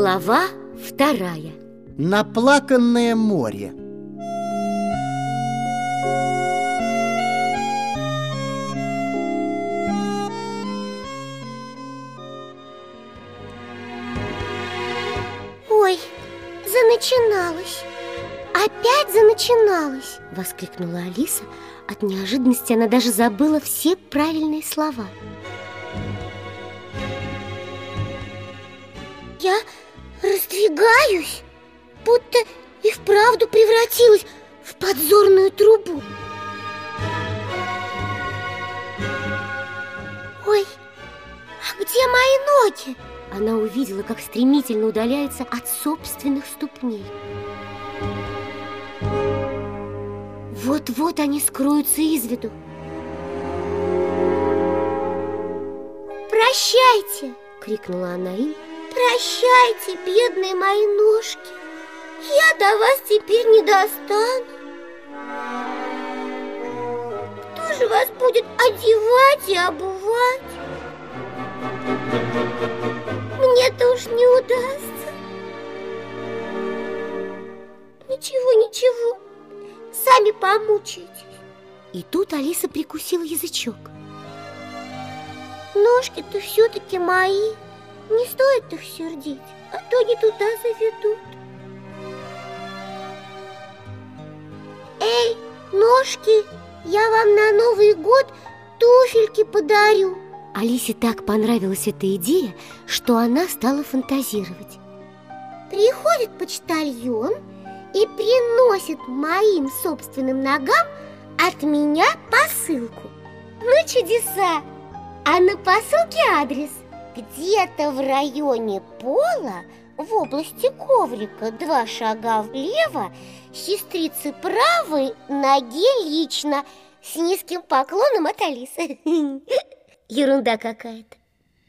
Глава вторая. Наплаканное море. Ой, заначиналось. Опять заначиналось. Воскликнула Алиса. От неожиданности она даже забыла все правильные слова. Я раздвигаюсь Будто и вправду превратилась в подзорную трубу Ой, а где мои ноги? Она увидела, как стремительно удаляется от собственных ступней Вот-вот они скроются из виду Прощайте! Крикнула она им Прощайте, бедные мои ножки. Я до вас теперь не достану. Кто же вас будет одевать и обувать? Мне-то уж не удастся. Ничего, ничего Сами помучаетесь И тут Алиса прикусила язычок. Ножки-то все-таки мои Не стоит их сердить А то не туда заведут. Эй, ножки, я вам на Новый год туфельки подарю. Алисе так понравилась эта идея, что она стала фантазировать. Приходит почтальон и приносит моим собственным ногам от меня посылку. Ну чудеса! А на посылке адрес Где-то в районе пола в области коврика два шага влево, сестрицы правой, ноге лично, с низким поклоном от Алисы. Ерунда какая-то.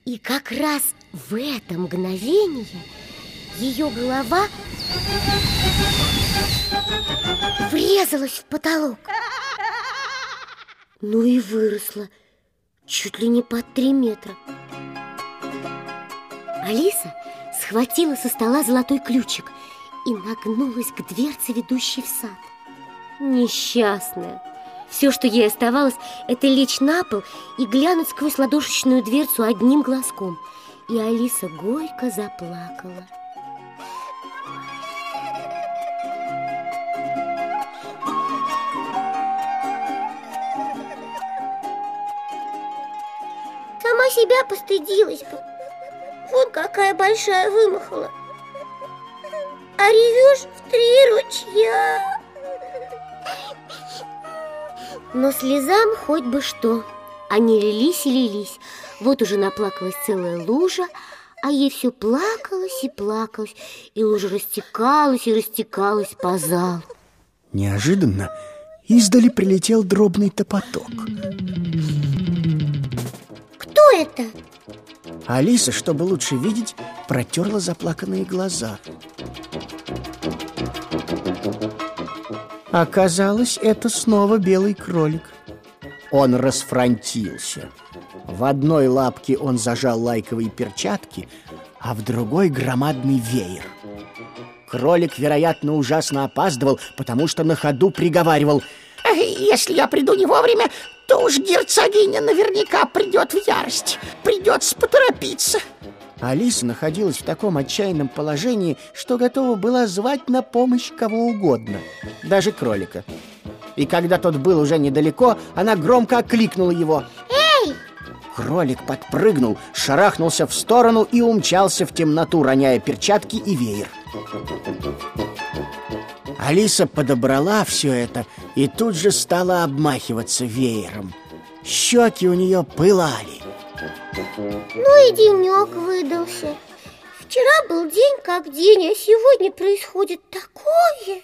И как раз в это мгновение ее голова врезалась в потолок. Ну и выросла чуть ли не под три метра. Алиса схватила со стола золотой ключик и нагнулась к дверце, ведущей в сад. Несчастная. Все, что ей оставалось, это лечь на пол и глянуть сквозь ладошечную дверцу одним глазком. И Алиса горько заплакала. Сама себя постыдилась бы. Вот какая большая вымахала. А ревешь в три ручья. Но слезам хоть бы что. Они лились и лились. Вот уже наплакалась целая лужа, а ей все плакалось и плакалось, и лужа растекалась и растекалась по залу. Неожиданно издали прилетел дробный топоток Кто это? Алиса, чтобы лучше видеть, протерла заплаканные глаза. Оказалось, это снова белый кролик. Он расфронтился. В одной лапке он зажал лайковые перчатки, а в другой громадный веер. Кролик, вероятно, ужасно опаздывал, потому что на ходу приговаривал Если я приду не вовремя, то уж герцогиня наверняка придет в ярость Придется поторопиться Алиса находилась в таком отчаянном положении, что готова была звать на помощь кого угодно, даже кролика. И когда тот был уже недалеко, она громко окликнула его. Эй! Кролик подпрыгнул, шарахнулся в сторону и умчался в темноту, роняя перчатки и веер. Алиса подобрала все это и тут же стала обмахиваться веером. Щеки у нее пылали. Ну и денек выдался. Вчера был день как день, а сегодня происходит такое.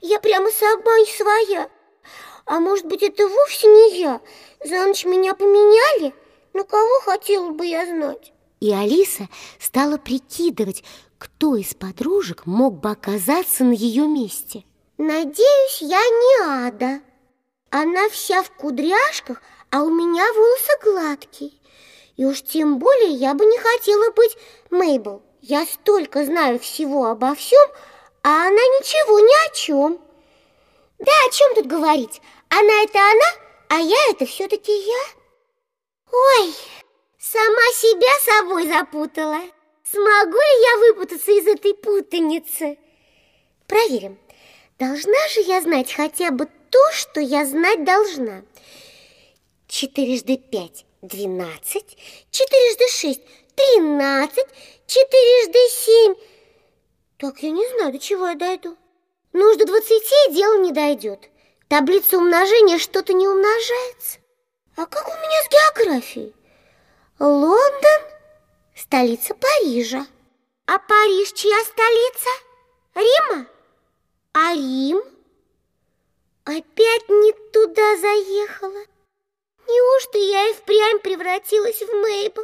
Я прямо сама не своя. А может быть, это вовсе не я? За ночь меня поменяли? Ну, кого хотела бы я знать? И Алиса стала прикидывать, кто из подружек мог бы оказаться на ее месте. Надеюсь, я не Ада. Она вся в кудряшках, а у меня волосы гладкие. И уж тем более я бы не хотела быть Мейбл. Я столько знаю всего обо всем, а она ничего ни о чем. Да о чем тут говорить? Она это она, а я это все-таки я. Ой, сама себя собой запутала. Смогу ли я выпутаться из этой путаницы? Проверим. Должна же я знать хотя бы то, что я знать должна. Четырежды пять – двенадцать, четырежды шесть – тринадцать, четырежды семь. Так, я не знаю, до чего я дойду. Ну до двадцати дело не дойдет. Таблица умножения что-то не умножается. А как у меня с географией? Лондон – столица Парижа. А Париж чья столица? Рима? А Рим? Опять не туда заехала. Неужто я и впрямь превратилась в Мейбл?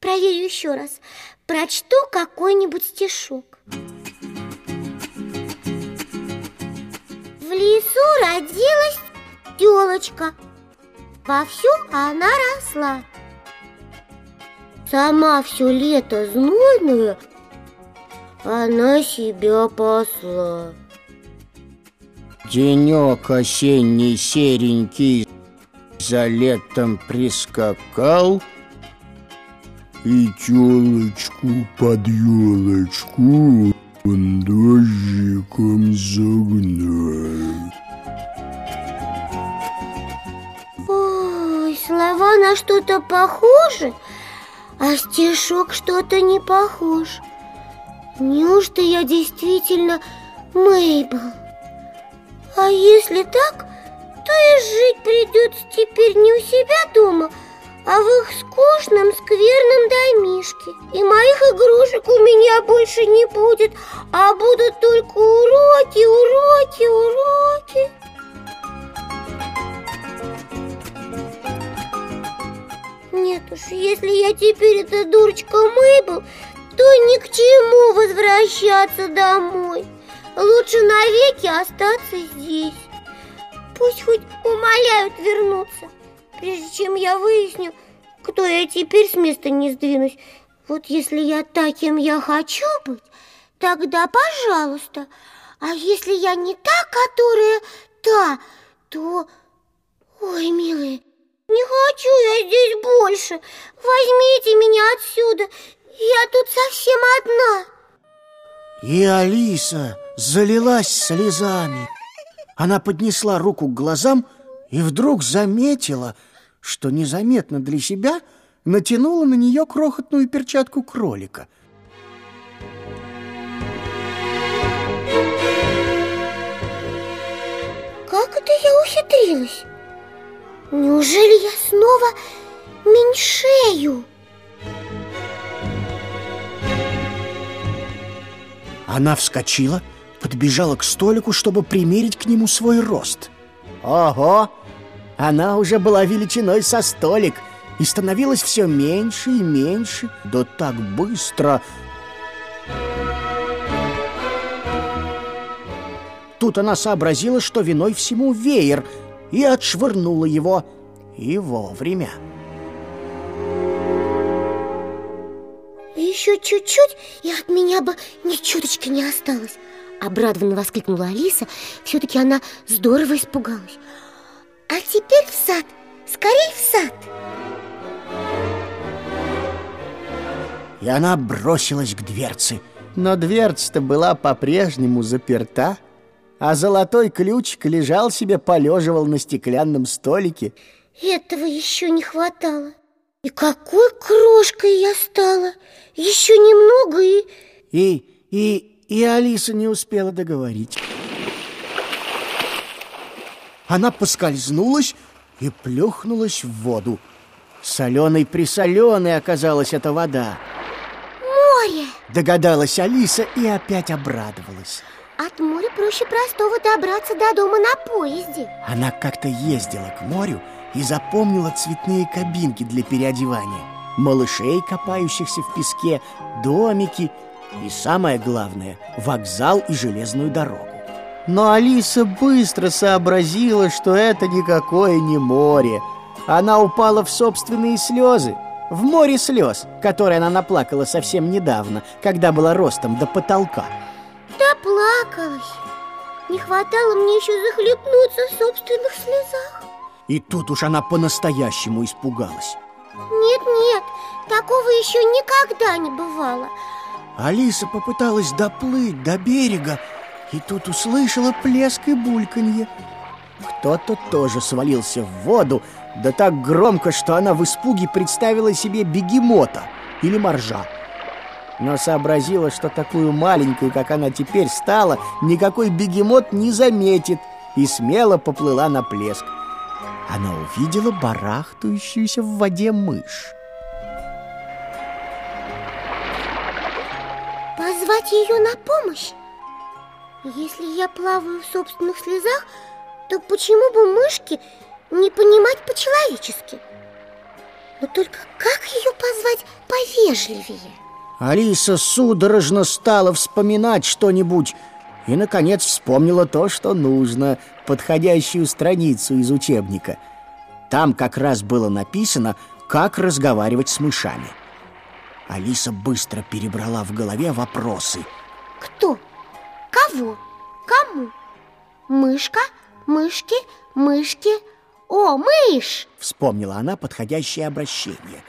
Проверю еще раз. Прочту какой-нибудь стишок. В лесу родилась телочка. Вовсю она росла. Сама все лето знойную она себя посла. Денек осенний серенький за летом прискакал И телочку под елочку он дождиком загнал Ой, слова на что-то похожи, а стишок что-то не похож. Неужто я действительно Мейбл? А если так, то и жить придется теперь не у себя дома, а в их скучном, скверном домишке. И моих игрушек у меня больше не будет, а будут только уроки, уроки, уроки. Нет уж, если я теперь эта дурочка Мейбл, то ни к чему возвращаться домой. Лучше навеки остаться здесь. Пусть хоть умоляют вернуться, прежде чем я выясню, кто я теперь с места не сдвинусь. Вот если я таким я хочу быть, тогда пожалуйста. А если я не та, которая та, то... Ой, милые, не хочу я здесь больше. Возьмите меня отсюда. Я тут совсем одна. И Алиса залилась слезами. Она поднесла руку к глазам и вдруг заметила, что незаметно для себя натянула на нее крохотную перчатку кролика. Как это я ухитрилась? Неужели я снова меньшею? Она вскочила, подбежала к столику, чтобы примерить к нему свой рост. Ого! Она уже была величиной со столик и становилась все меньше и меньше, да так быстро. Тут она сообразила, что виной всему веер, и отшвырнула его. И вовремя. Еще чуть-чуть, и от меня бы ни чуточки не осталось. Обрадованно воскликнула Алиса. Все-таки она здорово испугалась. А теперь в сад, скорей в сад. И она бросилась к дверце. Но дверца-то была по-прежнему заперта, а золотой ключик лежал себе, полеживал на стеклянном столике. Этого еще не хватало. И какой крошкой я стала! Еще немного и... И, и, и Алиса не успела договорить. Она поскользнулась и плюхнулась в воду. Соленой-присоленой оказалась эта вода. Море! Догадалась Алиса и опять обрадовалась. От моря проще простого добраться до дома на поезде. Она как-то ездила к морю и запомнила цветные кабинки для переодевания, малышей, копающихся в песке, домики и, самое главное, вокзал и железную дорогу. Но Алиса быстро сообразила, что это никакое не море. Она упала в собственные слезы. в море слез, которые она наплакала совсем недавно, когда была ростом до потолка. Да плакалась. Не хватало мне еще захлебнуться в собственных слезах. И тут уж она по-настоящему испугалась. Нет-нет, такого еще никогда не бывало. Алиса попыталась доплыть до берега, и тут услышала плеск и бульканье. Кто-то тоже свалился в воду, да так громко, что она в испуге представила себе бегемота или моржа. Но сообразила, что такую маленькую, как она теперь стала, никакой бегемот не заметит, и смело поплыла на плеск. Она увидела барахтающуюся в воде мышь. Позвать ее на помощь? Если я плаваю в собственных слезах, то почему бы мышке не понимать по-человечески? Но только как ее позвать повежливее? Алиса судорожно стала вспоминать что-нибудь и, наконец, вспомнила то, что нужно, подходящую страницу из учебника. Там как раз было написано, как разговаривать с мышами. Алиса быстро перебрала в голове вопросы. Кто? Кого? Кому? Мышка? Мышки? Мышки? О, мышь! Вспомнила она подходящее обращение.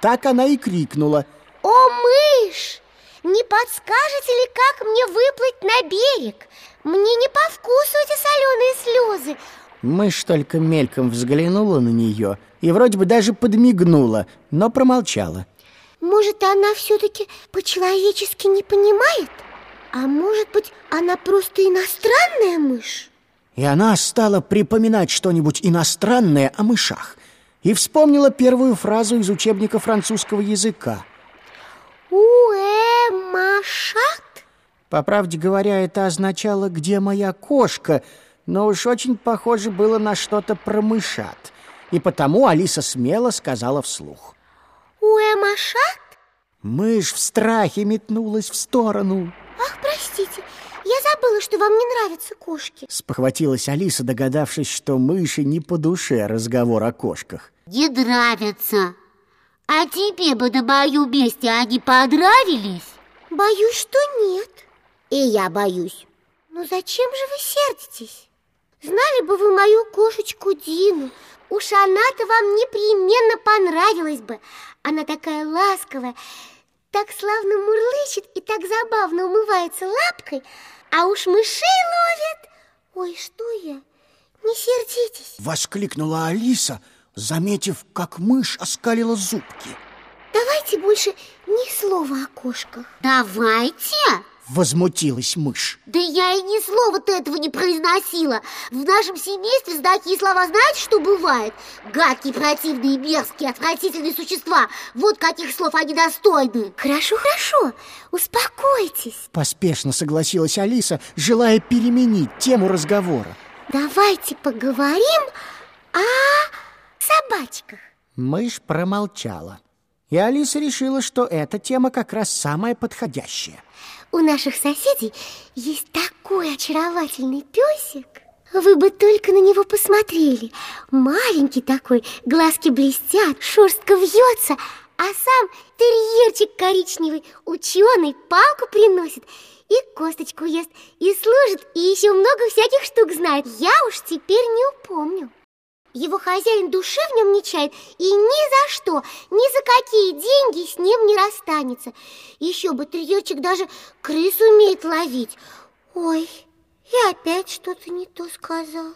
Так она и крикнула. О, мышь! Не подскажете ли, как мне выплыть на берег? Мне не по вкусу эти соленые слезы. Мышь только мельком взглянула на нее и вроде бы даже подмигнула, но промолчала. Может, она все-таки по-человечески не понимает? А может быть, она просто иностранная мышь? И она стала припоминать что-нибудь иностранное о мышах и вспомнила первую фразу из учебника французского языка. Уэ машат? По правде говоря, это означало «где моя кошка?», но уж очень похоже было на что-то про мышат. И потому Алиса смело сказала вслух. Уэ машат? Мышь в страхе метнулась в сторону. Ах, простите, я забыла, что вам не нравятся кошки. Спохватилась Алиса, догадавшись, что мыши не по душе разговор о кошках. Не нравятся. А тебе бы на моем месте они понравились? Боюсь, что нет. И я боюсь. Но зачем же вы сердитесь? Знали бы вы мою кошечку Дину, уж она-то вам непременно понравилась бы. Она такая ласковая, так славно мурлычет и так забавно умывается лапкой, а уж мышей ловит. Ой, что я? Не сердитесь. Воскликнула Алиса, заметив, как мышь оскалила зубки. Давайте больше ни слова о кошках. Давайте. Возмутилась мышь. Да я и ни слова-то этого не произносила. В нашем семействе за такие слова знаете, что бывает? Гадкие, противные, мерзкие, отвратительные существа. Вот каких слов они достойны. Хорошо, хорошо, успокойтесь. Поспешно согласилась Алиса, желая переменить тему разговора. Давайте поговорим о собачках. Мышь промолчала. И Алиса решила, что эта тема как раз самая подходящая. У наших соседей есть такой очаровательный песик. Вы бы только на него посмотрели. Маленький такой, глазки блестят, шерстка вьется, а сам терьерчик коричневый, ученый, палку приносит и косточку ест, и служит, и еще много всяких штук знает. Я уж теперь не упомню. Его хозяин души в нем не чает и ни за что, ни за какие деньги с ним не расстанется. Еще бы терьерчик даже крысу умеет ловить. Ой, я опять что-то не то сказала.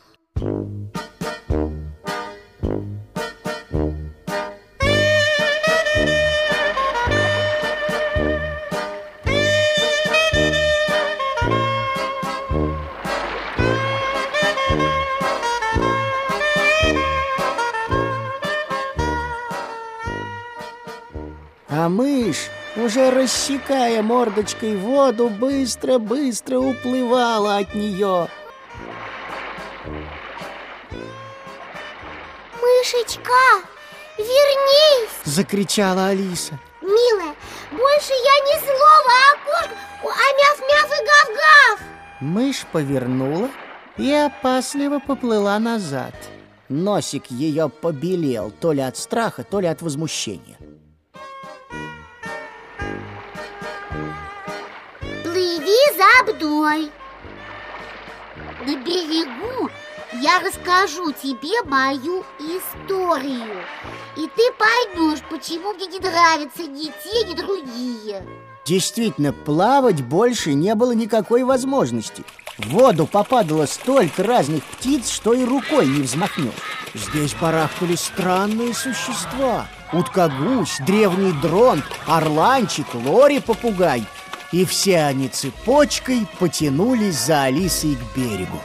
Уже рассекая мордочкой воду, быстро-быстро уплывала от нее. Мышечка, вернись! Закричала Алиса. Милая, больше я ни слова о кошках, а мяв-мяв и гав-гав! Мышь повернула и опасливо поплыла назад. Носик ее побелел то ли от страха, то ли от возмущения. Мной. На берегу я расскажу тебе мою историю. И ты поймешь, почему мне не нравятся ни те, ни другие. Действительно, плавать больше не было никакой возможности. В воду попадало столько разных птиц, что и рукой не взмахнешь. Здесь барахтали странные существа. Утка-гусь, древний дрон, орланчик, лори-попугай. И все они цепочкой потянулись за Алисой к берегу.